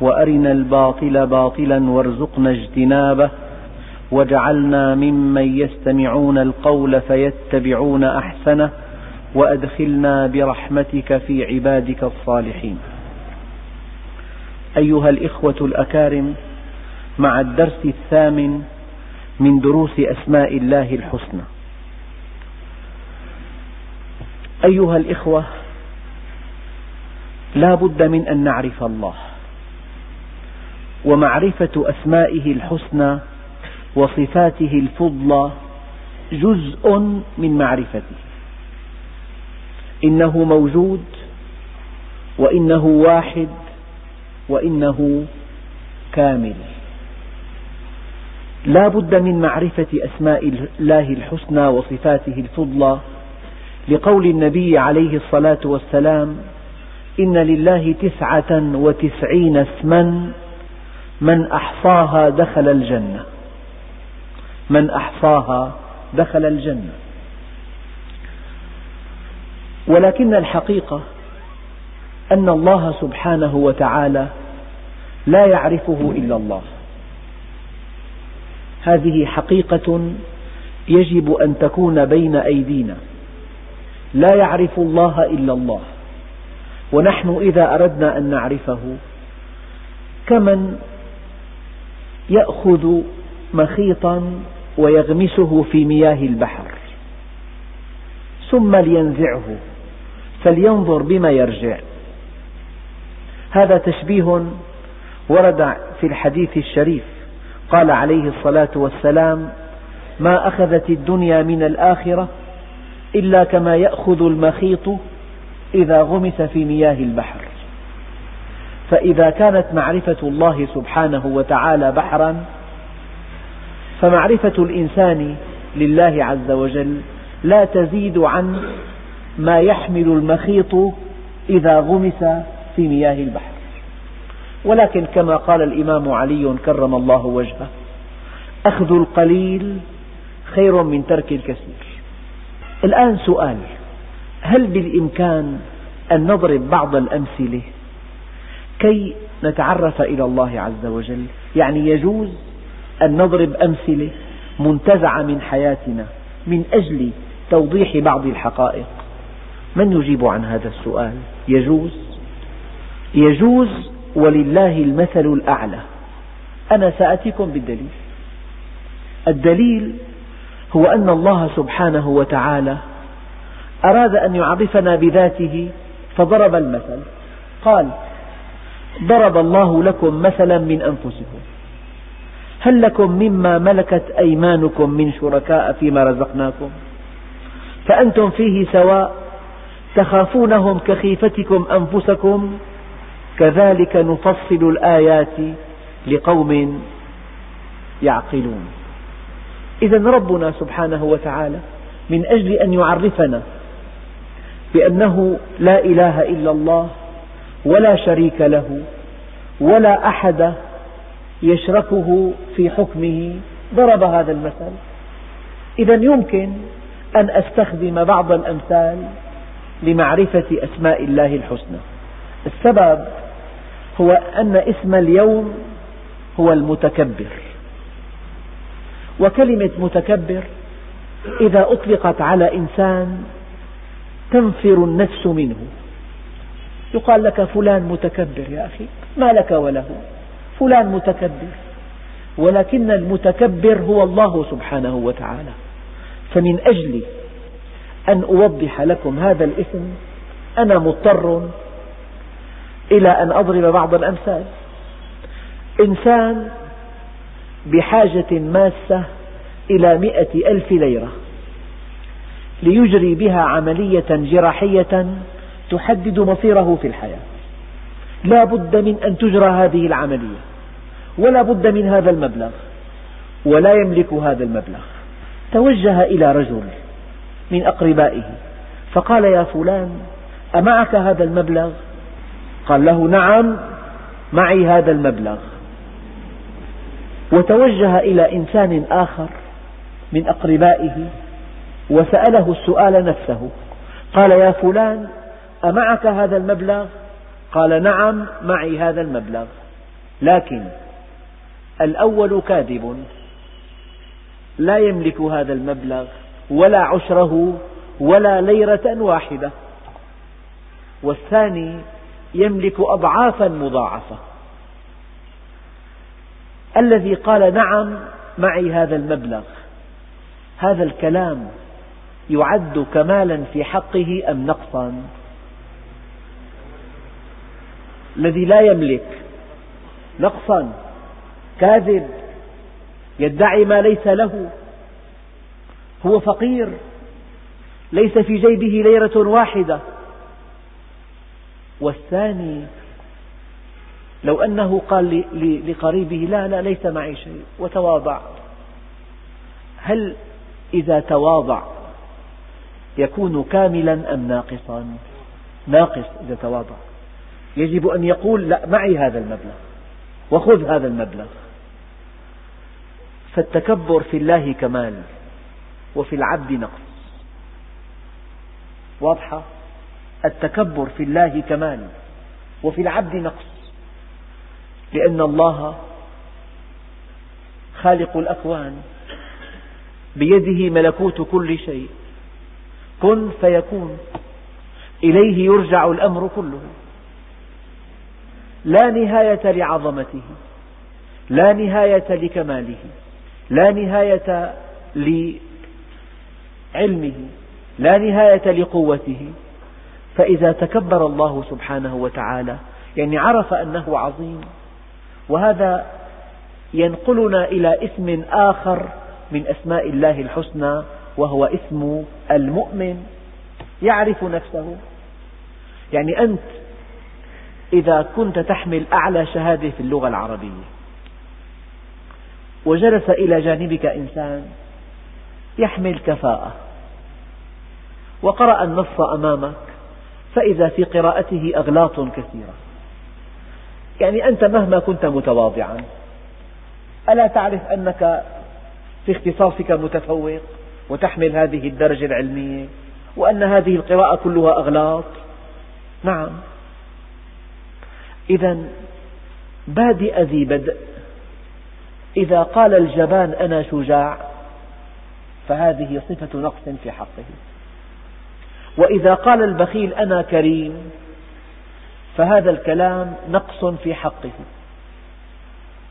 وأرنا الباطل باطلا وارزقنا اجتنابه واجعلنا ممن يستمعون القول فيتبعون أحسنه وأدخلنا برحمتك في عبادك الصالحين. أيها الإخوة الأكارم مع الدرس الثامن من دروس أسماء الله الحسنى. أيها الإخوة لا بد من أن نعرف الله. ومعرفة أسمائه الحسنى وصفاته الفضلى جزء من معرفته. إنه موجود وإنه واحد وإنه كامل. لا بد من معرفة أسماء الله الحسنى وصفاته الفضلى لقول النبي عليه الصلاة والسلام إن لله تسعة وتسعين اسما من أحصاها دخل الجنة. من أحصاها دخل الجنة. ولكن الحقيقة أن الله سبحانه وتعالى لا يعرفه إلا الله. هذه حقيقة يجب أن تكون بين أيدينا. لا يعرف الله إلا الله. ونحن إذا أردنا أن نعرفه كمن يأخذ مخيطا ويغمسه في مياه البحر ثم لينزعه فلينظر بما يرجع. هذا تشبيه ورد في الحديث الشريف. قال عليه الصلاة والسلام ما أخذت الدنيا من الآخرة إلا كما يأخذ المخيط إذا غمس في مياه البحر. فإذا كانت معرفة الله سبحانه وتعالى بحرا فمعرفة الإنسان لله عز وجل لا تزيد عن ما يحمل المخيط إذا غمس في مياه البحر. ولكن كما قال الإمام علي كرم الله وجهه أخذ القليل خير من ترك الكثير. الآن سؤال هل بالإمكان أن نضرب بعض الأمثلة؟ كي نتعرف إلى الله عز وجل. يعني يجوز أن نضرب أمثلة منتزعة من حياتنا من أجل توضيح بعض الحقائق. من يجيب عن هذا السؤال؟ يجوز؟ يجوز ولله المثل الأعلى. أنا سآتيكم بالدليل. الدليل هو أن الله سبحانه وتعالى أراد أن يعرفنا بذاته فضرب المثل. قال ضرب الله لكم مثلا من أنفسكم. هل لكم مما ملكت أيمانكم من شركاء فيما رزقناكم؟ فأنتم فيه سواء تخافونهم كخيفتكم أنفسكم؟ كذلك نفصل الآيات لقوم يعقلون. إذا ربنا سبحانه وتعالى من أجل أن يعرفنا بأنه لا إله إلا الله ولا شريك له ولا أحد يشركه في حكمه. ضرب هذا المثل. إذا يمكن أن أستخدم بعض الأمثال لمعرفة أسماء الله الحسنى. السبب هو أن اسم اليوم هو المتكبر. وكلمة متكبر إذا أطلقت على إنسان تنفر النفس منه. يقال لك فلان متكبر يا أخي ما لك وله؟ فلان متكبر. ولكن المتكبر هو الله سبحانه وتعالى. فمن أجل أن أوضح لكم هذا الاسم أنا مضطر إلى أن أضرب بعض الأمثال. إنسان بحاجة ماسة إلى مئة ألف ليرة ليجري بها عملية جراحية تحدد مصيره في الحياة. لا بد من أن تجرى هذه العملية ولا بد من هذا المبلغ ولا يملك هذا المبلغ. توجه إلى رجل من أقربائه فقال يا فلان أمعك هذا المبلغ؟ قال له نعم معي هذا المبلغ. وتوجه إلى إنسان آخر من أقربائه وسأله السؤال نفسه. قال يا فلان أمعك هذا المبلغ؟ قال نعم معي هذا المبلغ. لكن الأول كاذب. لا يملك هذا المبلغ ولا عشره ولا ليرة واحدة. والثاني يملك أضعافا مضاعفة. الذي قال نعم معي هذا المبلغ. هذا الكلام يعد كمالا في حقه أم نقصا؟ الذي لا يملك نقصا كاذب يدعي ما ليس له هو فقير ليس في جيبه ليرة واحدة. والثاني لو أنه قال لقريبه لا لا ليس معي شيء وتواضع. هل إذا تواضع يكون كاملا أم ناقصا؟ ناقص إذا تواضع. يجب أن يقول لا معي هذا المبلغ وخذ هذا المبلغ. فالتكبر في الله كمال وفي العبد نقص. واضحة؟ التكبر في الله كمال وفي العبد نقص. لأن الله خالق الأكوان بيده ملكوت كل شيء. كن فيكون إليه يرجع الأمر كله. لا نهاية لعظمته لا نهاية لكماله لا نهاية لعلمه لا نهاية لقوته. فإذا تكبر الله سبحانه وتعالى يعني عرف أنه عظيم. وهذا ينقلنا إلى اسم آخر من أسماء الله الحسنى وهو اسم المؤمن يعرف نفسه. يعني أنت إذا كنت تحمل أعلى شهادة في اللغة العربية. وجلس إلى جانبك إنسان يحمل كفاءة. وقرأ النص أمامك فإذا في قراءته أغلاط كثيرة. يعني أنت مهما كنت متواضعا ألا تعرف أنك في اختصاصك متفوق وتحمل هذه الدرجة العلمية وأن هذه القراءة كلها أغلاط؟ نعم. إذا بادئ ذي بدء. إذا قال الجبان أنا شجاع فهذه صفة نقص في حقه. وإذا قال البخيل أنا كريم فهذا الكلام نقص في حقه.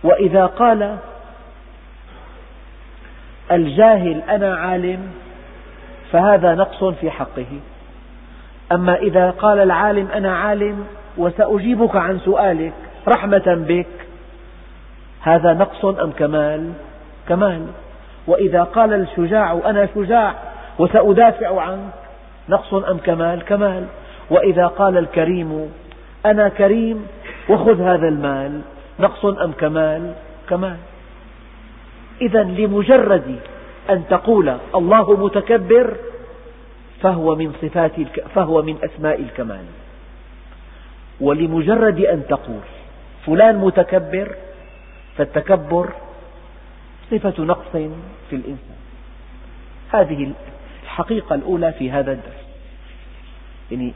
وإذا قال الجاهل أنا عالم فهذا نقص في حقه. أما إذا قال العالم أنا عالم وسأجيبك عن سؤالك رحمة بك. هذا نقص أم كمال؟ كمال. وإذا قال الشجاع أنا شجاع وسأدافع عنك. نقص أم كمال؟ كمال. وإذا قال الكريم أنا كريم وخذ هذا المال. نقص أم كمال؟ كمال. إذا لمجرد أن تقول الله متكبر فهو من صفات فهو من أسماء الكمال. ولمجرد أن تقول فلان متكبر فالتكبر صفة نقص في الإنسان. هذه الحقيقة الأولى في هذا الدرس. يعني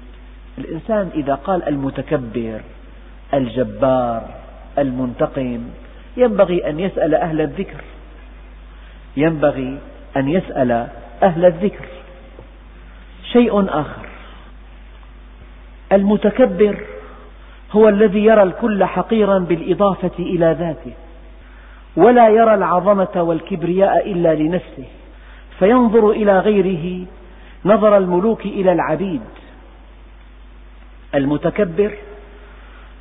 الإنسان إذا قال المتكبر الجبار المنتقم ينبغي أن يسأل أهل الذكر. ينبغي أن يسأل أهل الذكر. شيء آخر. المتكبر هو الذي يرى الكل حقيرا بالإضافة إلى ذاته ولا يرى العظمة والكبرياء إلا لنفسه فينظر إلى غيره نظر الملوك إلى العبيد. المتكبر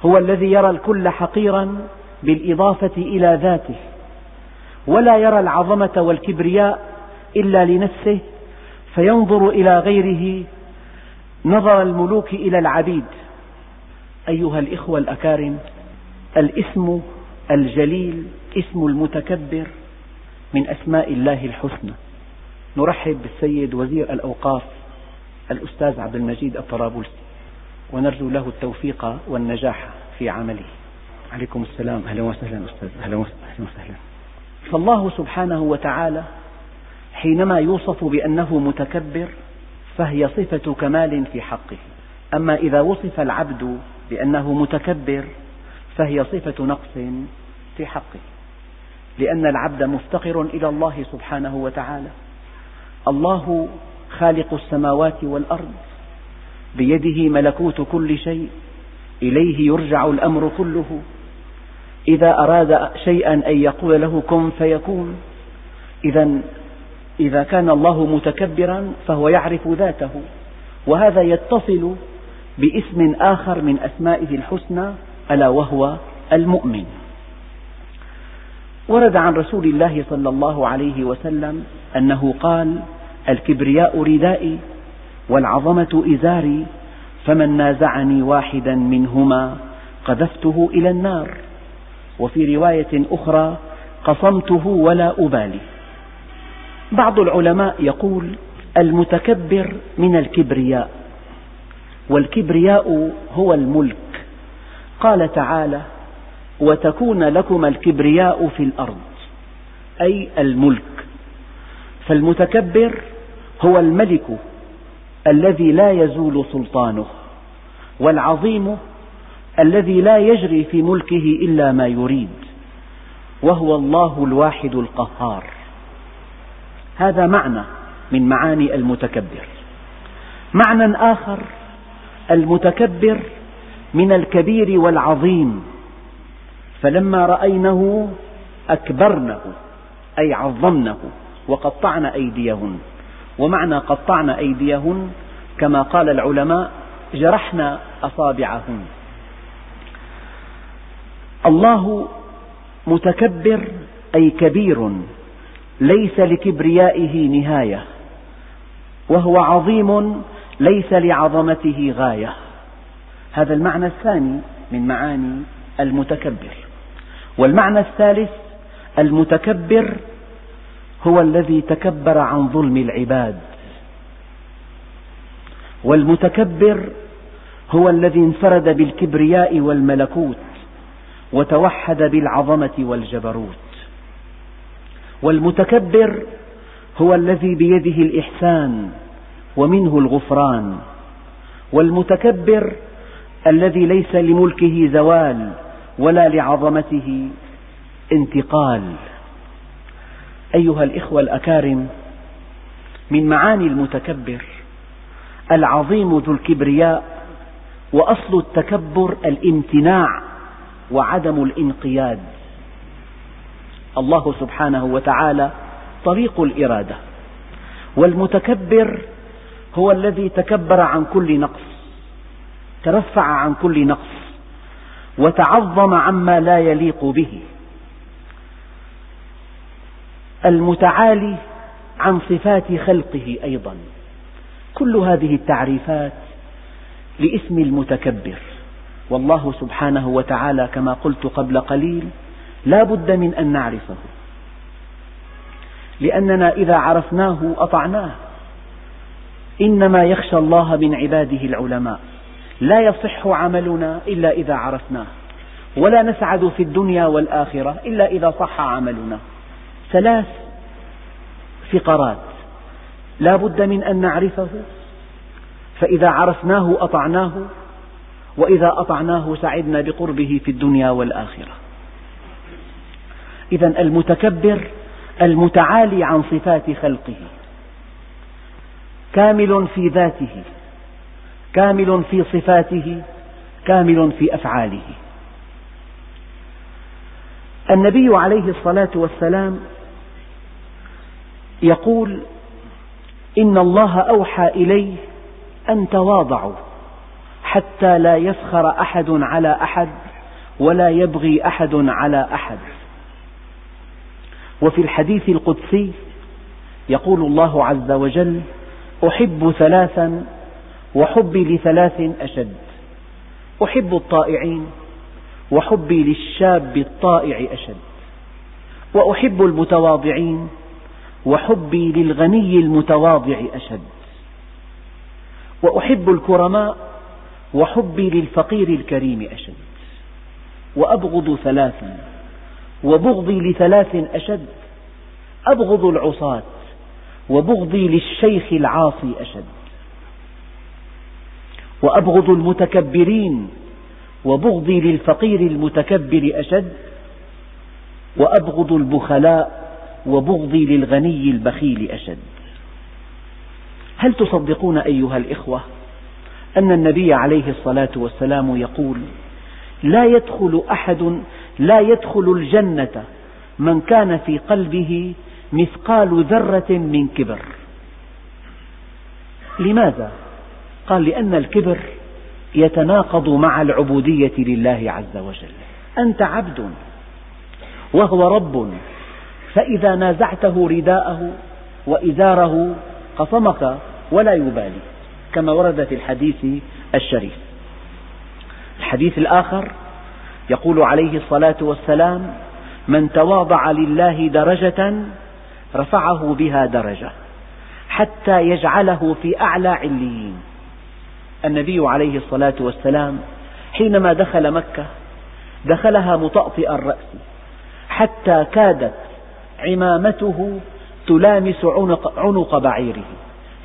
هو الذي يرى الكل حقيرا بالإضافة إلى ذاته ولا يرى العظمة والكبرياء إلا لنفسه فينظر إلى غيره نظر الملوك إلى العبيد. أيها الإخوة الأكارم الاسم الجليل اسم المتكبر من أسماء الله الحسنى. نرحب بالسيد وزير الأوقاف الأستاذ عبد المجيد الطرابلسي ونرجو له التوفيق والنجاح في عمله. عليكم السلام. أهلا وسهلا أستاذ. أهلا وسهلا. فالله سبحانه وتعالى حينما يوصف بأنه متكبر فهي صفة كمال في حقه. أما إذا وصف العبد بأنه متكبر فهي صفة نقص في حقه. لأن العبد مفتقر إلى الله سبحانه وتعالى. الله خالق السماوات والأرض. بيده ملكوت كل شيء. إليه يرجع الأمر كله. إذا أراد شيئا أن يقول له كن فيكون. إذا إذا كان الله متكبرا فهو يعرف ذاته. وهذا يتصل باسم آخر من أسمائه الحسنى ألا وهو المؤمن. ورد عن رسول الله صلى الله عليه وسلم أنه قال الكبرياء ردائي والعظمة إزاري فمن نازعني واحدا منهما قذفته إلى النار. وفي رواية أخرى قصمته ولا أبالي. بعض العلماء يقول المتكبر من الكبرياء. والكبرياء هو الملك. قال تعالى وتكون لكما الكبرياء في الأرض أي الملك. فالمتكبر هو الملك الذي لا يزول سلطانه والعظيم الذي لا يجري في ملكه إلا ما يريد وهو الله الواحد القهار. هذا معنى من معاني المتكبر. معنى آخر المتكبر من الكبير والعظيم فلما رأينه أكبرنه أي عظمنه وقطعن أيديهن. ومعنى قطعن أيديهن كما قال العلماء جرحن أصابعهن. الله متكبر أي كبير ليس لكبريائه نهاية وهو عظيم ليس لعظمته غاية. هذا المعنى الثاني من معاني المتكبر. والمعنى الثالث المتكبر هو الذي تكبر عن ظلم العباد. والمتكبر هو الذي انفرد بالكبرياء والملكوت وتوحد بالعظمة والجبروت. والمتكبر هو الذي بيده الإحسان ومنه الغفران. والمتكبر الذي ليس لملكه زوال ولا لعظمته انتقال. أيها الإخوة الأكارم من معاني المتكبر العظيم ذو الكبرياء وأصل التكبر الامتناع وعدم الانقياد. الله سبحانه وتعالى طريق الإرادة. والمتكبر هو الذي تكبر عن كل نقص ترفع عن كل نقص وتعظم عما لا يليق به. المتعالي عن صفات خلقه أيضا. كل هذه التعريفات لاسم المتكبر. والله سبحانه وتعالى كما قلت قبل قليل لا بد من أن نعرفه لأننا إذا عرفناه أطعناه. إنما يخشى الله من عباده العلماء. لا يصح عملنا إلا إذا عرفناه. ولا نسعد في الدنيا والآخرة إلا إذا صح عملنا. ثلاث فقرات. لا بد من أن نعرفه. فإذا عرفناه أطعناه وإذا أطعناه سعدنا بقربه في الدنيا والآخرة. إذا المتكبر المتعالي عن صفات خلقه. كامل في ذاته كامل في صفاته كامل في أفعاله. النبي عليه الصلاة والسلام يقول إن الله أوحى إلي أن تواضعوا حتى لا يفخر أحد على أحد ولا يبغي أحد على أحد. وفي الحديث القدسي يقول الله عز وجل أحب ثلاثا وحبي لثلاث أشد. أحب الطائعين وحبي للشاب الطائع أشد. وأحب المتواضعين وحبي للغني المتواضع أشد. وأحب الكرماء وحبي للفقير الكريم أشد. وأبغض ثلاثا وبغضي لثلاث أشد. أبغض العصاة وبغضي للشيخ العاصي أشد. وأبغض المتكبرين وبغضي للفقير المتكبر أشد. وأبغض البخلاء وبغضي للغني البخيل أشد. هل تصدقون أيها الإخوة أن النبي عليه الصلاة والسلام يقول لا يدخل أحد لا يدخل الجنة من كان في قلبه مثقال ذرة من كبر. لماذا؟ قال لأن الكبر يتناقض مع العبودية لله عز وجل. أنت عبد وهو رب فإذا نازعته رداءه وإزاره قصمك ولا يبالي كما ورد في الحديث الشريف. الحديث الآخر يقول عليه الصلاة والسلام من تواضع لله درجة رفعه بها درجة حتى يجعله في أعلى عليين. النبي عليه الصلاة والسلام حينما دخل مكة دخلها مطأطئ الرأس حتى كادت عمامته تلامس عنق, عنق بعيره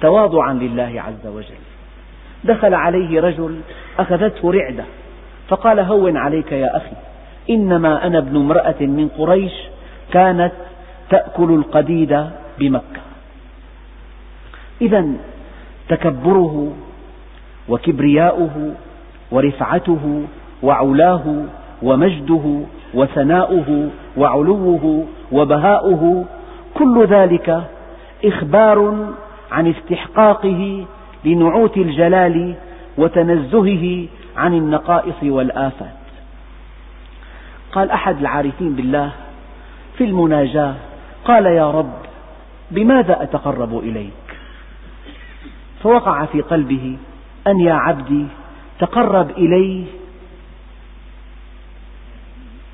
تواضعا لله عز وجل. دخل عليه رجل أخذته رعدة فقال هون عليك يا أخي إنما أنا ابن امرأة من قريش كانت تأكل القديد بمكة. إذا تكبره وكبرياؤه ورفعته وعلاه ومجده وثناؤه وعلوه وبهاؤه كل ذلك إخبار عن استحقاقه لنعوت الجلال وتنزهه عن النقائص والآفات. قال أحد العارفين بالله في المناجاة قال يا رب بماذا أتقرب إليك؟ فوقع في قلبه أن يا عبدي تقرب إلي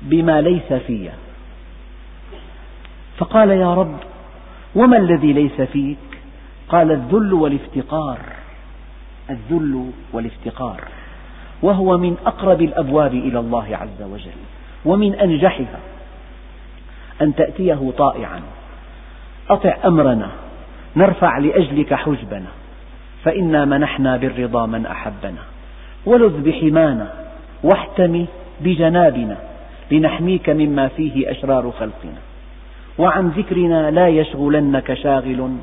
بما ليس في. فقال يا رب وما الذي ليس فيك؟ قال الذل والافتقار. الذل والافتقار وهو من أقرب الأبواب إلى الله عز وجل ومن أنجحها. أن تأتيه طائعا. أطع أمرنا نرفع لأجلك حجبنا فإنا منحنا بالرضا من أحبنا. ولذ بحمانا واحتمي بجنابنا لنحميك مما فيه أشرار خلقنا. وعن ذكرنا لا يشغلنك شاغل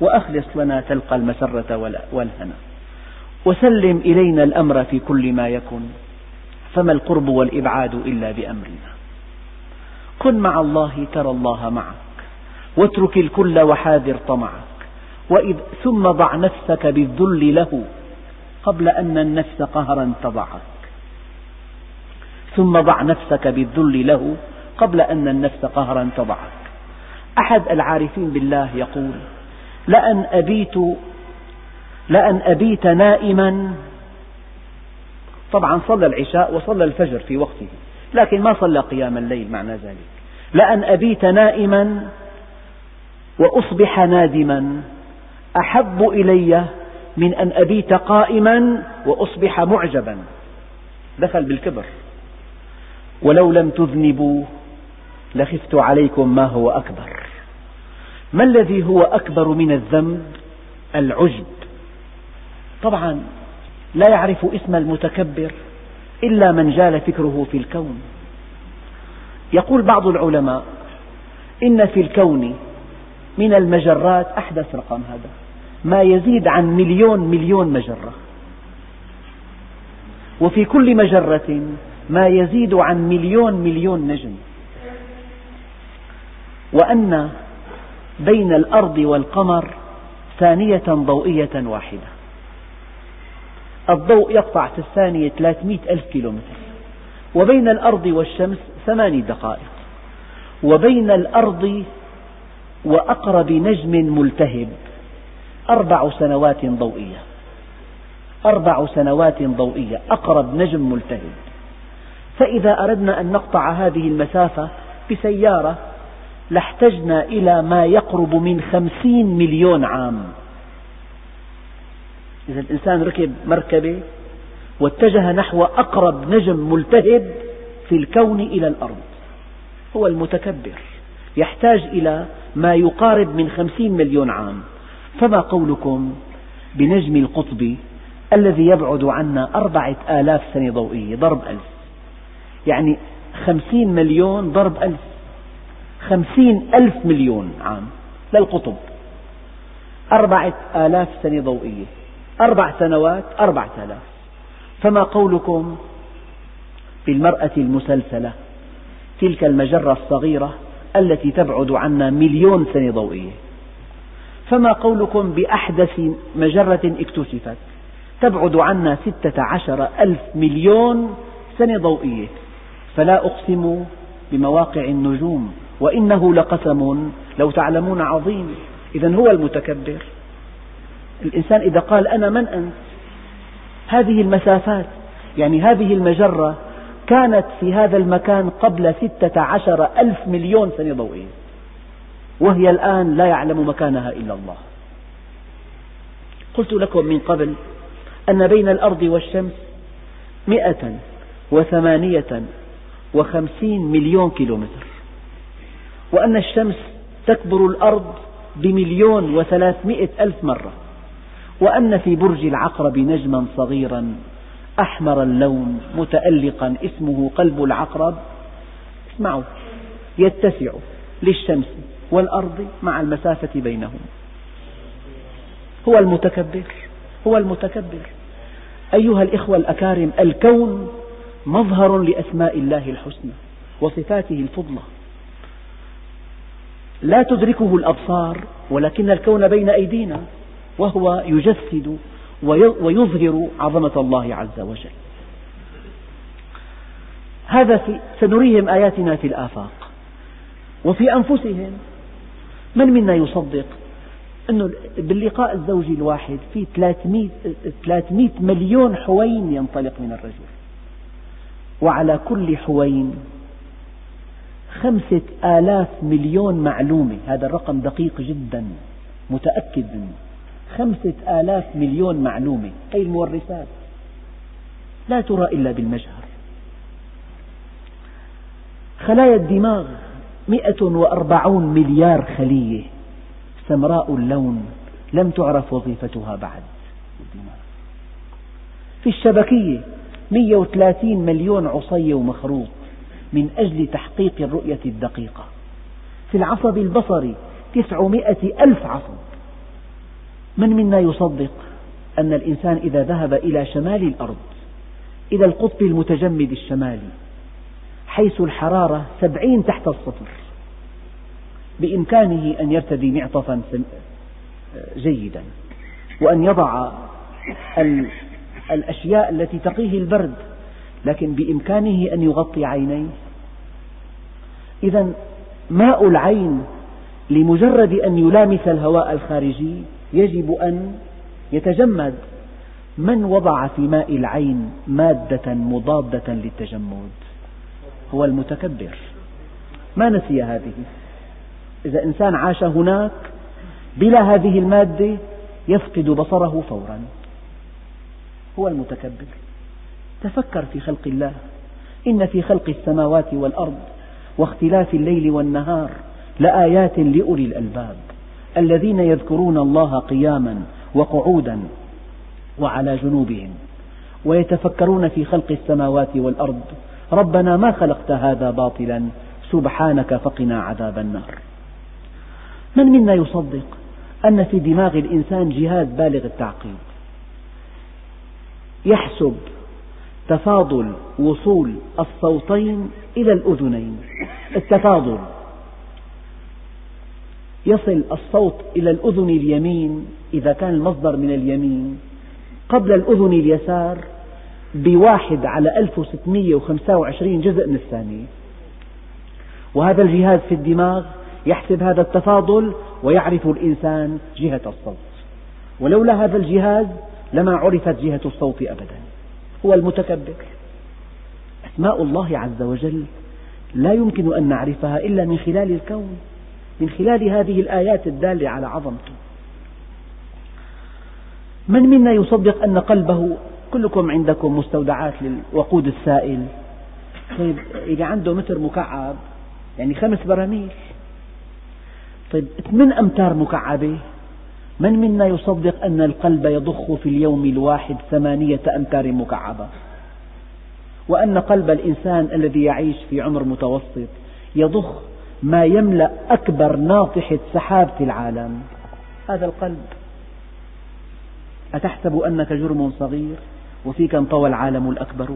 وأخلص لنا تلقى المسرة والهنا. وسلم إلينا الأمر في كل ما يكن فما القرب والإبعاد إلا بأمرنا. كن مع الله ترى الله معك. واترك الكل وحاذر طمعك. وإذ ثم ضع نفسك بالذل له قبل أن النفس قهرا تضعك. ثم ضع نفسك بالذل له قبل أن النفس قهرا تضعك. أحد العارفين بالله يقول لأن أبيت لأن أبيت نائما. طبعا صلى العشاء وصلى الفجر في وقته. لكن ما صلى قيام الليل معنى ذلك. لأن أبيت نائما وأصبح نادما. أحب إلي من أن أبيت قائما وأصبح معجبا. دخل بالكبر. ولو لم تذنبوا لخفت عليكم ما هو أكبر. ما الذي هو أكبر من الذنب؟ العجب. طبعا لا يعرف اسم المتكبر. إلا من جال فكره في الكون. يقول بعض العلماء إن في الكون من المجرات أحدث رقم هذا ما يزيد عن مليون مليون مجرة. وفي كل مجرة ما يزيد عن مليون مليون نجم. وأن بين الأرض والقمر ثانية ضوئية واحدة. الضوء يقطع في الثانية 300 ألف كيلومتر. وبين الأرض والشمس ثماني دقائق. وبين الأرض وأقرب نجم ملتهب أربع سنوات ضوئية. أربع سنوات ضوئية أقرب نجم ملتهب. فإذا أردنا أن نقطع هذه المسافة بسيارة لاحتجنا إلى ما يقرب من خمسين مليون عام. إذا الإنسان ركب مركبة واتجه نحو أقرب نجم ملتهب في الكون إلى الأرض. هو المتكبر يحتاج إلى ما يقارب من خمسين مليون عام. فما قولكم بنجم القطب الذي يبعد عنا أربعة آلاف سنة ضوئية؟ ضرب ألف. يعني خمسين مليون ضرب ألف. خمسين ألف مليون عام للقطب. أربعة آلاف سنة ضوئية. أربع سنوات أربعة آلاف فما قولكم بالمرأة المسلسلة تلك المجرة الصغيرة التي تبعد عنا مليون سنة ضوئية. فما قولكم بأحدث مجرة اكتشفت تبعد عنا ستة عشر ألف مليون سنة ضوئية. فلا أقسم بمواقع النجوم وإنه لقسم لو تعلمون عظيم. إذا هو المتكبر. الإنسان إذا قال أنا من أنت؟ هذه المسافات يعني هذه المجرة كانت في هذا المكان قبل ستة عشر ألف مليون سنة ضوئية وهي الآن لا يعلم مكانها إلا الله. قلت لكم من قبل أن بين الأرض والشمس مئة وثمانية وخمسين مليون كيلومتر وأن الشمس تكبر الأرض بمليون وثلاثمئة ألف مرة. وأن في برج العقرب نجما صغيرا أحمر اللون متألقا اسمه قلب العقرب. اسمعوا يتسع للشمس والأرض مع المسافة بينهم. هو المتكبر هو المتكبر. أيها الإخوة الأكارم الكون مظهر لأسماء الله الحسنى وصفاته الفضلى. لا تدركه الأبصار ولكن الكون بين أيدينا. وهو يجسد ويظهر عظمة الله عز وجل. هذا في سنريهم آياتنا في الآفاق. وفي أنفسهم من منا يصدق أنه باللقاء الزوجي الواحد في 300, 300 مليون حوين ينطلق من الرجل. وعلى كل حوين خمسة آلاف مليون معلومة. هذا الرقم دقيق جدا متأكد منه. خمسة آلاف مليون معلومة. أي المورثات؟ لا ترى إلا بالمجهر. خلايا الدماغ مئة وأربعون مليار خلية. سمراء اللون لم تعرف وظيفتها بعد. في الشبكية 130 مليون عصية ومخروط من أجل تحقيق الرؤية الدقيقة. في العصب البصري 900 ألف عصب. من منا يصدق أن الإنسان إذا ذهب إلى شمال الأرض إلى القطب المتجمد الشمالي حيث الحرارة سبعين تحت الصفر بإمكانه أن يرتدي معطفا جيدا وأن يضع الأشياء التي تقيه البرد لكن بإمكانه أن يغطي عينيه. إذا ماء العين لمجرد أن يلامس الهواء الخارجي يجب أن يتجمد. من وضع في ماء العين مادة مضادة للتجمد؟ هو المتكبر. ما نسي هذه؟ إذا إنسان عاش هناك بلا هذه المادة يفقد بصره فورا. هو المتكبر. تفكر في خلق الله. إن في خلق السماوات والأرض واختلاف الليل والنهار لآيات لأولي الألباب. الذين يذكرون الله قياما وقعودا وعلى جنوبهم ويتفكرون في خلق السماوات والأرض. ربنا ما خلقت هذا باطلا سبحانك فقنا عذاب النار. من منا يصدق أن في دماغ الإنسان جهاز بالغ التعقيد؟ يحسب تفاضل وصول الصوتين إلى الأذنين. التفاضل يصل الصوت إلى الأذن اليمين إذا كان المصدر من اليمين. قبل الأذن اليسار بواحد على 1625 جزء من الثانية. وهذا الجهاز في الدماغ يحسب هذا التفاضل ويعرف الإنسان جهة الصوت. ولولا هذا الجهاز لما عرفت جهة الصوت أبدا. هو المتكبر. أسماء الله عز وجل لا يمكن أن نعرفها إلا من خلال الكون. من خلال هذه الآيات الدالة على عظمته من منا يصدق أن قلبه كلكم عندكم مستودعات للوقود السائل؟ طيب اللي عنده متر مكعب يعني خمس براميل. طيب ثمان أمتار مكعبة. من منا يصدق أن القلب يضخ في اليوم الواحد ثمانية أمتار مكعبة؟ وأن قلب الإنسان الذي يعيش في عمر متوسط يضخ ما يملأ أكبر ناطحة سحاب في العالم. هذا القلب. أتحسب أنك جرم صغير وفيك انطوى العالم الأكبر؟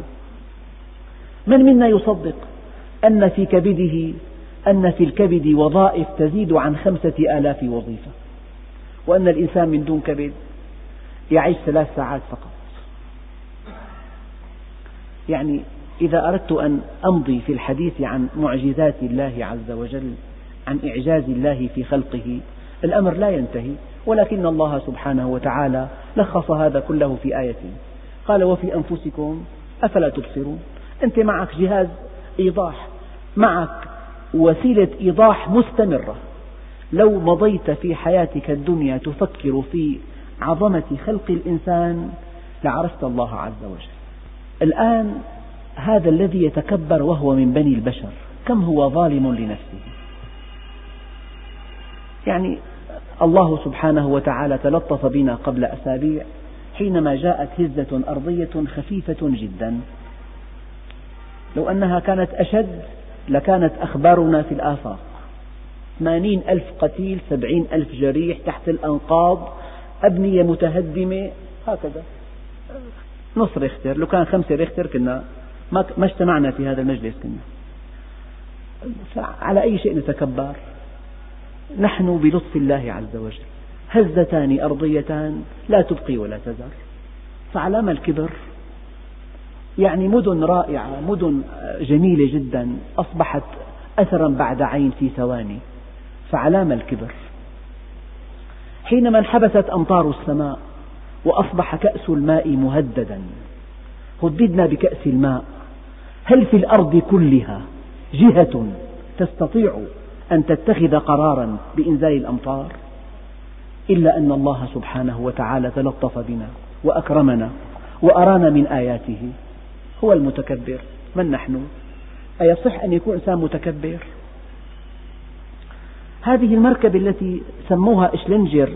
من منا يصدق أن في كبده أن في الكبد وظائف تزيد عن خمسة آلاف وظيفة؟ وأن الإنسان من دون كبد يعيش ثلاث ساعات فقط. يعني إذا أردت أن أمضي في الحديث عن معجزات الله عز وجل عن إعجاز الله في خلقه الأمر لا ينتهي ولكن الله سبحانه وتعالى لخص هذا كله في آية. قال وفي أنفسكم أفلا تبصرون؟ أنت معك جهاز إيضاح معك وسيلة إيضاح مستمرة. لو مضيت في حياتك الدنيا تفكر في عظمة خلق الإنسان لعرفت الله عز وجل. الآن هذا الذي يتكبر وهو من بني البشر كم هو ظالم لنفسه؟ يعني الله سبحانه وتعالى تلطف بنا قبل أسابيع حينما جاءت هزة أرضية خفيفة جدا. لو أنها كانت أشد لكانت أخبارنا في الآفاق. ثمانين ألف قتيل سبعين ألف جريح تحت الأنقاض أبنية متهدمة هكذا. نص ريختر لو كان خمسة ريختر كنا ما اجتمعنا في هذا المجلس كنا. على أي شيء نتكبر؟ نحن بلطف الله عز وجل. هزتان أرضيتان لا تبقي ولا تذر فعلام الكبر يعني مدن رائعة مدن جميلة جدا أصبحت أثرا بعد عين في ثواني. فعلام الكبر. حينما انحبست أمطار السماء وأصبح كأس الماء مهددا هددنا بكأس الماء. هل في الأرض كلها جهة تستطيع أن تتخذ قرارا بإنزال الأمطار؟ إلا أن الله سبحانه وتعالى تلطف بنا وأكرمنا وأرانا من آياته. هو المتكبر. من نحن؟ أيصح أن يكون إنسان متكبر؟ هذه المركبة التي سموها إشلنجر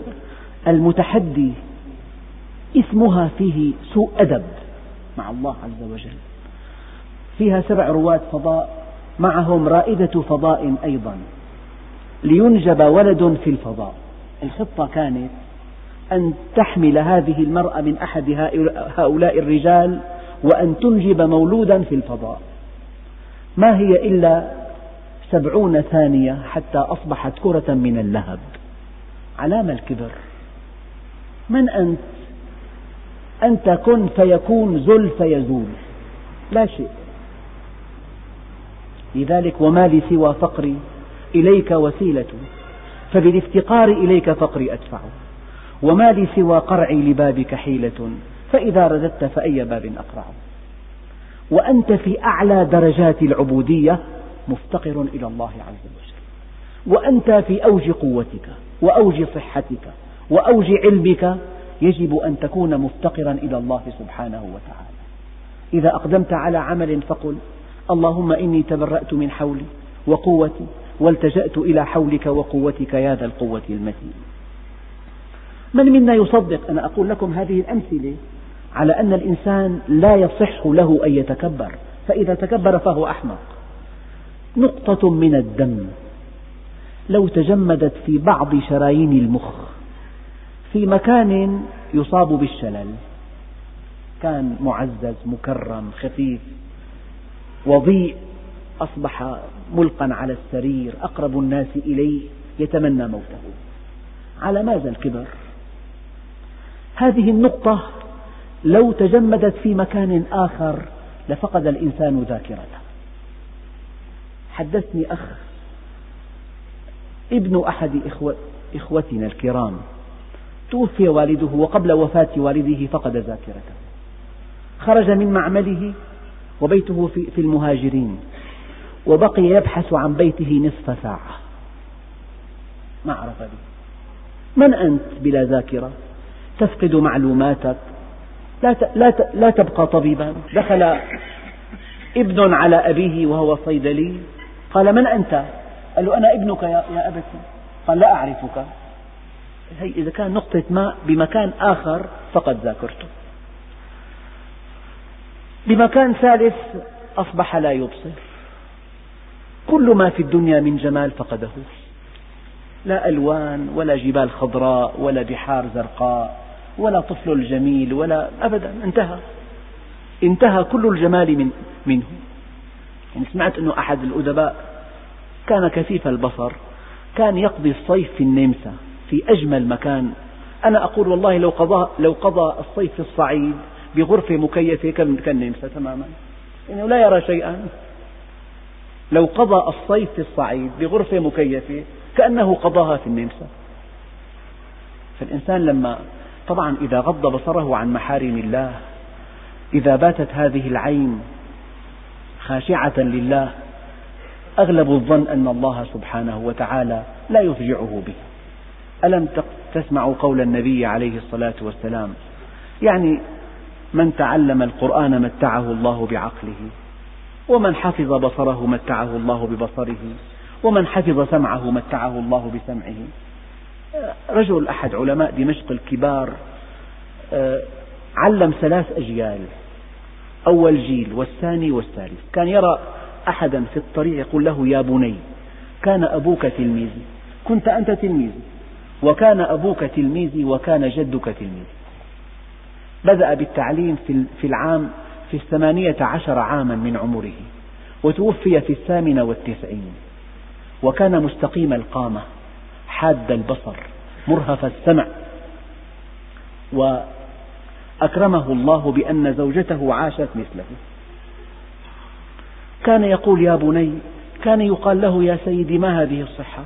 المتحدي اسمها فيه سوء أدب مع الله عز وجل. فيها سبع رواد فضاء معهم رائدة فضاء أيضا. لينجب ولد في الفضاء. الخطة كانت أن تحمل هذه المرأة من أحد هؤلاء الرجال وأن تنجب مولودا في الفضاء. ما هي إلا سبعون ثانية حتى أصبحت كرة من اللهب. علامة الكبر. من أنت؟ أنت كن فيكون زل فيزول. لا شيء. لذلك وما لي سوى فقري إليك وسيلة فبالافتقار إليك فقري أدفع. وما لي سوى قرعي لبابك حيلة فإذا رددت فأي باب أقرع. وأنت في أعلى درجات العبودية مفتقر إلى الله عز وجل. وأنت في أوج قوتك وأوج صحتك وأوج علمك يجب أن تكون مفتقرا إلى الله سبحانه وتعالى. إذا أقدمت على عمل فقل اللهم إني تبرأت من حولي وقوتي والتجأت إلى حولك وقوتك يا ذا القوة المتين. من منا يصدق أنا أقول لكم هذه الأمثلة على أن الإنسان لا يصح له أن يتكبر فإذا تكبر فهو أحمق. نقطة من الدم. لو تجمدت في بعض شرايين المخ في مكان يصاب بالشلل كان معزز مكرم خفيف وضيء أصبح ملقا على السرير أقرب الناس إليه يتمنى موته. على ماذا الكبر؟ هذه النقطة لو تجمدت في مكان آخر لفقد الإنسان ذاكرته حدثني أخ ابن أحد إخوتنا الكرام. توفي والده وقبل وفاة والده فقد ذاكرته. خرج من معمله وبيته في المهاجرين. وبقي يبحث عن بيته نصف ساعة. ما عرف به. من أنت بلا ذاكرة؟ تفقد معلوماتك. لا لا لا تبقى طبيبا. دخل ابن على أبيه وهو صيدلي. قال من أنت؟ قال له أنا ابنك يا أبتي. قال لا أعرفك. هي إذا كان نقطة ماء بمكان آخر فقد ذاكرته. بمكان ثالث أصبح لا يبصر. كل ما في الدنيا من جمال فقده. لا ألوان ولا جبال خضراء ولا بحار زرقاء ولا طفل الجميل ولا أبدا انتهى. انتهى كل الجمال من منه. يعني سمعت أنه أحد الأدباء كان كثيف البصر كان يقضي الصيف في النمسا في أجمل مكان. أنا أقول والله لو قضى, لو قضى الصيف في الصعيد بغرفة مكيفة كالنمسا تماما. إنه لا يرى شيئا. لو قضى الصيف في الصعيد بغرفة مكيفة كأنه قضاها في النمسا. فالإنسان لما طبعا إذا غض بصره عن محارم الله إذا باتت هذه العين خاشعة لله أغلب الظن أن الله سبحانه وتعالى لا يفجعه به. ألم تسمعوا قول النبي عليه الصلاة والسلام؟ يعني من تعلم القرآن متعه الله بعقله ومن حفظ بصره متعه الله ببصره ومن حفظ سمعه متعه الله بسمعه. رجل أحد علماء دمشق الكبار آه، علم ثلاث أجيال أول جيل والثاني والثالث. كان يرى أحدا في الطريق يقول له يا بني كان أبوك تلميذي كنت أنت تلميذي وكان أبوك تلميذي وكان جدك تلميذي. بدأ بالتعليم في العام في الثمانية عشر عاما من عمره وتوفي في الثامنة والتسعين وكان مستقيم القامة حاد البصر مرهف السمع وأكرمه الله بأن زوجته عاشت مثله. كان يقول يا بني كان يقال له يا سيدي ما هذه الصحة؟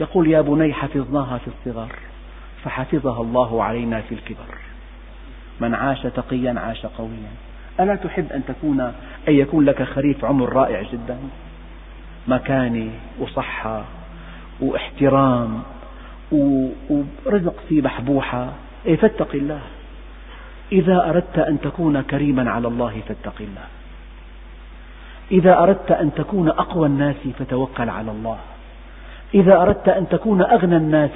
يقول يا بني حفظناها في الصغر فحفظها الله علينا في الكبر. من عاش تقيا عاش قويا. ألا تحب أن تكون أن يكون لك خريف عمر رائع جدا؟ مكانة وصحة واحترام ورزق في بحبوحة إيه فاتق الله. إذا أردت أن تكون كريما على الله فاتق الله. إذا أردت أن تكون أقوى الناس فتوكل على الله. إذا أردت أن تكون أغنى الناس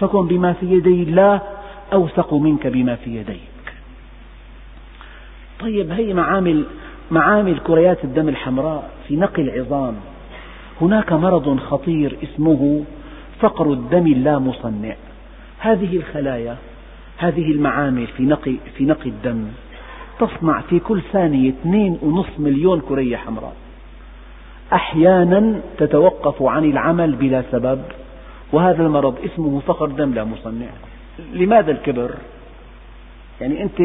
فكن بما في يدي الله أوثق منك بما في يديك. طيب هي معامل معامل كريات الدم الحمراء في نقي العظام. هناك مرض خطير اسمه فقر الدم اللامصنع. هذه الخلايا هذه المعامل في نقي في نقي الدم تصنع في كل ثانية اثنين ونصف مليون كرية حمراء. أحيانا تتوقف عن العمل بلا سبب وهذا المرض اسمه فقر دم لا مصنع لماذا الكبر؟ يعني أنت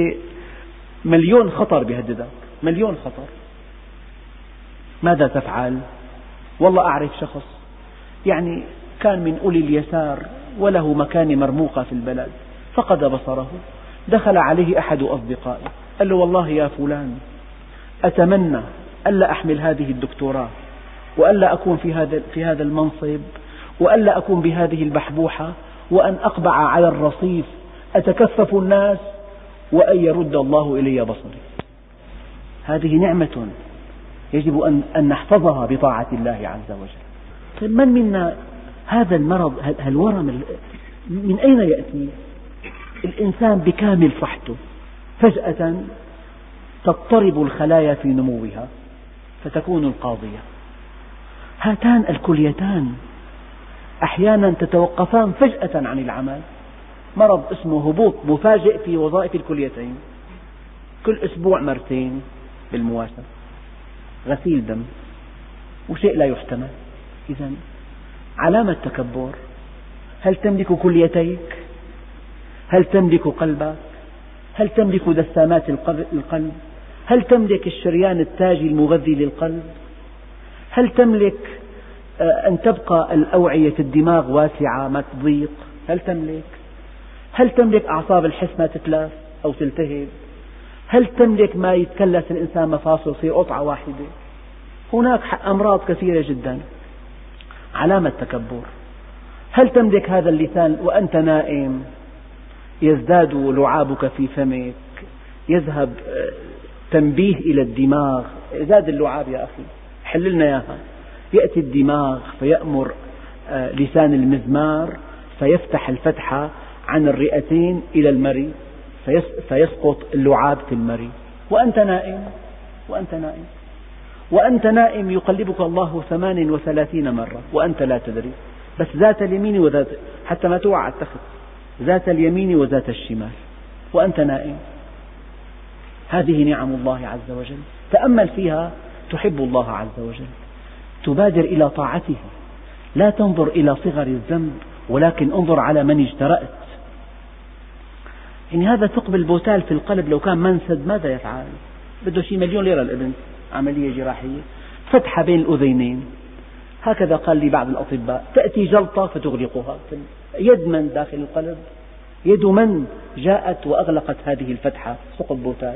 مليون خطر بيهددك مليون خطر. ماذا تفعل؟ والله أعرف شخص. يعني كان من أولي اليسار وله مكانة مرموقة في البلد. فقد بصره. دخل عليه أحد أصدقائه. قال له والله يا فلان أتمنى ألا أحمل هذه الدكتوراه وألا أكون في هذا في هذا المنصب وألا أكون بهذه البحبوحة وأن أقبع على الرصيف. أتكفف الناس؟ وأن يرد الله إلي بصري. هذه نعمة يجب أن, نحفظها بطاعة الله عز وجل. طيب من منا هذا المرض هالورم من أين يأتي؟ الإنسان بكامل صحته فجأة تضطرب الخلايا في نموها فتكون القاضية. هاتان الكليتان أحيانا تتوقفان فجأة عن العمل. مرض اسمه هبوط مفاجئ في وظائف الكليتين كل أسبوع مرتين بالمواساة غسيل دم وشيء لا يحتمل إذا علامة تكبر هل تملك كليتيك؟ هل تملك قلبك؟ هل تملك دسامات القلب؟ هل تملك الشريان التاجي المغذي للقلب؟ هل تملك آه، أن تبقى الأوعية الدماغ واسعة ما تضيق؟ هل تملك؟ هل تملك أعصاب الحس ما تتلف أو تلتهب؟ هل تملك ما يتكلس الإنسان مفاصل يصير قطعة واحدة؟ هناك أمراض كثيرة جدا. علامة تكبر. هل تملك هذا اللسان وأنت نائم؟ يزداد لعابك في فمك. يذهب آه، تنبيه إلى الدماغ. زاد اللعاب يا أخي. حل لنا إياها. يأتي الدماغ فيأمر آه، لسان المزمار فيفتح الفتحة عن الرئتين إلى المري فيسقط اللعاب في المري. وأنت نائم وأنت نائم. وأنت نائم يقلبك الله ثمان وثلاثين مرة وأنت لا تدري. بس ذات اليمين وذات حتى ما توعى على التخت ذات اليمين وذات الشمال وأنت نائم. هذه نعم الله عز وجل. تأمل فيها تحب الله عز وجل. تبادر إلى طاعته. لا تنظر إلى صغر الذنب ولكن انظر على من اجترأت. يعني هذا ثقب البوتال في القلب لو كان منسد ماذا يفعل؟ بده شي مليون ليرة الابن. عملية جراحية. فتحة بين الأذينين هكذا قال لي بعض الأطباء. تأتي جلطة فتغلقها يد من داخل القلب؟ يد من جاءت وأغلقت هذه الفتحة ثقب بوتال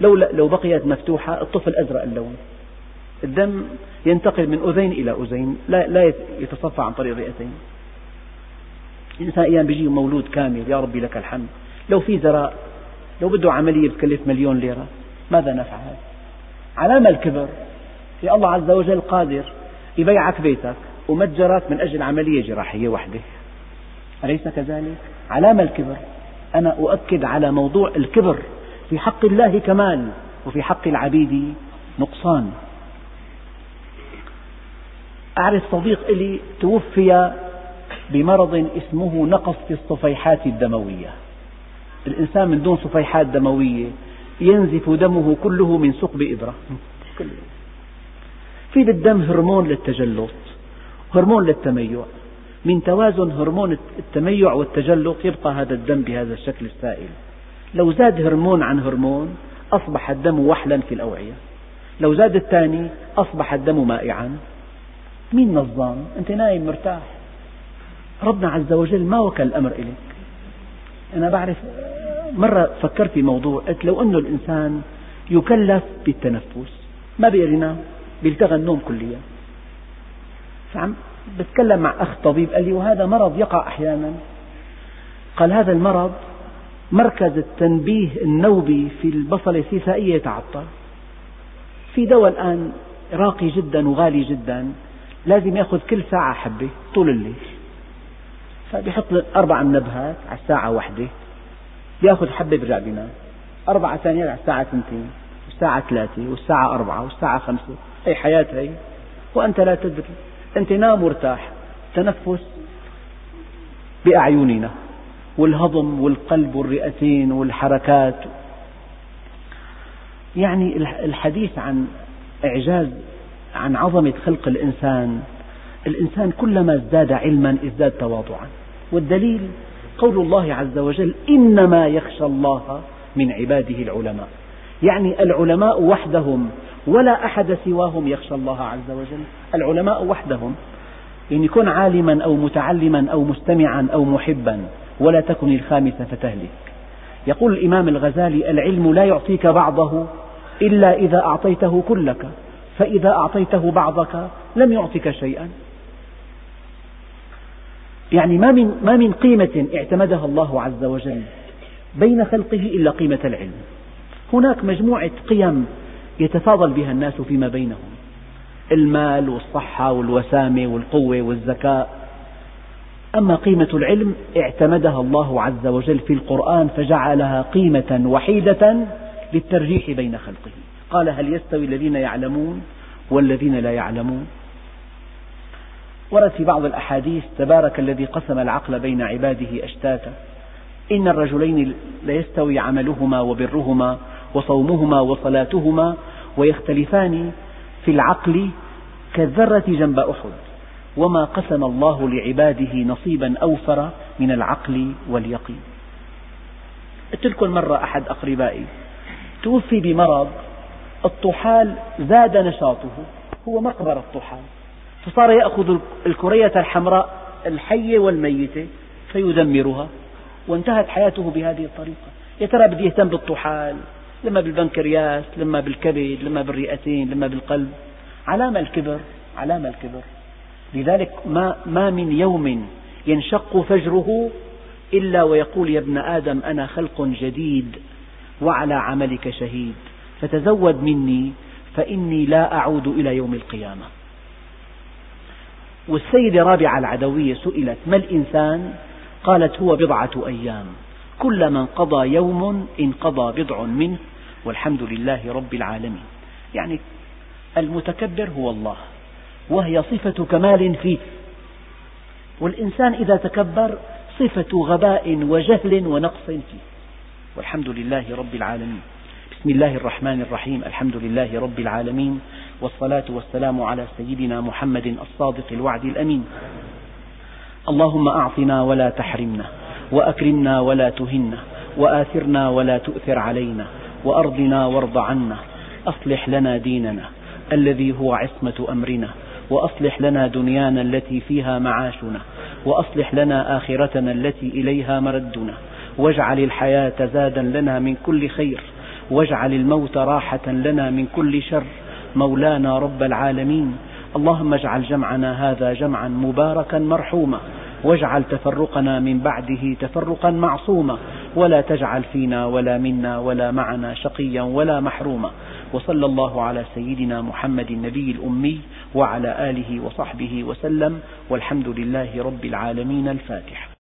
لو, لو بقيت مفتوحة الطفل أزرق اللون. الدم ينتقل من أذين إلى أذين لا, لا يتصفى عن طريق الرئتين الإنسان أيام بيجي مولود كامل يا ربي لك الحمد. لو في زراء لو بده عملية بتكلف مليون ليرة ماذا نفعل؟ علامة الكبر. يا الله عز وجل قادر يبيعك بيتك ومتجرك من أجل عملية جراحية واحدة أليس كذلك؟ علامة الكبر. أنا أؤكد على موضوع الكبر. في حق الله كمال وفي حق العبيد نقصان. أعرف صديق لي توفي بمرض اسمه نقص في الصفيحات الدموية. الإنسان من دون صفيحات دموية ينزف دمه كله من ثقب إبرة. في بالدم هرمون للتجلط هرمون للتميع. من توازن هرمون التميع والتجلط يبقى هذا الدم بهذا الشكل السائل. لو زاد هرمون عن هرمون أصبح الدم وحلا في الأوعية. لو زاد الثاني أصبح الدم مائعا. مين نظام؟ أنت نايم مرتاح. ربنا عز وجل ما وكل الأمر إليك. أنا بعرف مرة فكرت في موضوع قلت لو أنه الإنسان يكلف بالتنفس ما بيقدر ينام بيلتغى النوم كليا. فعم بتكلم مع أخ طبيب قال لي وهذا مرض يقع أحيانا. قال هذا المرض مركز التنبيه النوبي في البصلة السيسائية يتعطل في دواء الآن راقي جدا وغالي جدا لازم يأخذ كل ساعة حبة طول الليل. فبيحط أربع منبهات على الساعة واحدة بياخذ حبة برجع بينام أربع ثانيات على الساعة ثنتين والساعة ثلاثة والساعة أربعة والساعة خمسة أي حياة هي. وأنت لا تدري أنت نام وارتاح تنفس بأعيننا والهضم والقلب والرئتين والحركات. يعني الحديث عن إعجاز عن عظمة خلق الإنسان الإنسان كلما ازداد علما ازداد تواضعا. والدليل قول الله عز وجل إنما يخشى الله من عباده العلماء. يعني العلماء وحدهم ولا أحد سواهم يخشى الله عز وجل. العلماء وحدهم يعني كن عالما أو متعلما أو مستمعا أو محبا ولا تكن الخامسة فتهلك. يقول الإمام الغزالي العلم لا يعطيك بعضه إلا إذا أعطيته كلك فإذا أعطيته بعضك لم يعطك شيئا. يعني ما من, ما من قيمة اعتمدها الله عز وجل بين خلقه إلا قيمة العلم. هناك مجموعة قيم يتفاضل بها الناس فيما بينهم. المال والصحة والوسامة والقوة والذكاء أما قيمة العلم اعتمدها الله عز وجل في القرآن فجعلها قيمة وحيدة للترجيح بين خلقه. قال هل يستوي الذين يعلمون والذين لا يعلمون؟ ورد في بعض الأحاديث تبارك الذي قسم العقل بين عباده أشتاتا. إن الرجلين ليستوي عملهما وبرهما وصومهما وصلاتهما ويختلفان في العقل كالذرة جنب أحد. وما قسم الله لعباده نصيبا أوفر من العقل واليقين. قلت لكم مرة أحد أقربائي توفي بمرض الطحال زاد نشاطه. هو مقبرة الطحال. فصار يأخذ الكرية الحمراء الحية والميتة فيدمرها وانتهت حياته بهذه الطريقة. يا ترى بده يهتم بالطحال لما بالبنكرياس لما بالكبد لما بالرئتين لما بالقلب. علامة الكبر علامة الكبر. لذلك ما, ما من يوم ينشق فجره إلا ويقول يا ابن آدم أنا خلق جديد وعلى عملك شهيد. فتزود مني فإني لا أعود إلى يوم القيامة. والسيدة رابعة العدوية سئلت ما الإنسان؟ قالت هو بضعة أيام. كلما انقضى يوم انقضى بضع منه والحمد لله رب العالمين. يعني المتكبر هو الله وهي صفة كمال فيه. والإنسان إذا تكبر صفة غباء وجهل ونقص فيه. والحمد لله رب العالمين. بسم الله الرحمن الرحيم. الحمد لله رب العالمين. والصلاة والسلام على سيدنا محمد الصادق الوعد الأمين. اللهم أعطنا ولا تحرمنا وأكرمنا ولا تهنا وآثرنا ولا تؤثر علينا وأرضنا وارض عنا أصلح لنا ديننا الذي هو عصمة أمرنا وأصلح لنا دنيانا التي فيها معاشنا وأصلح لنا آخرتنا التي إليها مردنا. واجعل الحياة زادا لنا من كل خير واجعل الموت راحة لنا من كل شر. مولانا رب العالمين. اللهم اجعل جمعنا هذا جمعا مباركا مرحوما واجعل تفرقنا من بعده تفرقا معصوما ولا تجعل فينا ولا منا ولا معنا شقيا ولا محروما. وصلى الله على سيدنا محمد النبي الأمي وعلى آله وصحبه وسلم والحمد لله رب العالمين الفاتحة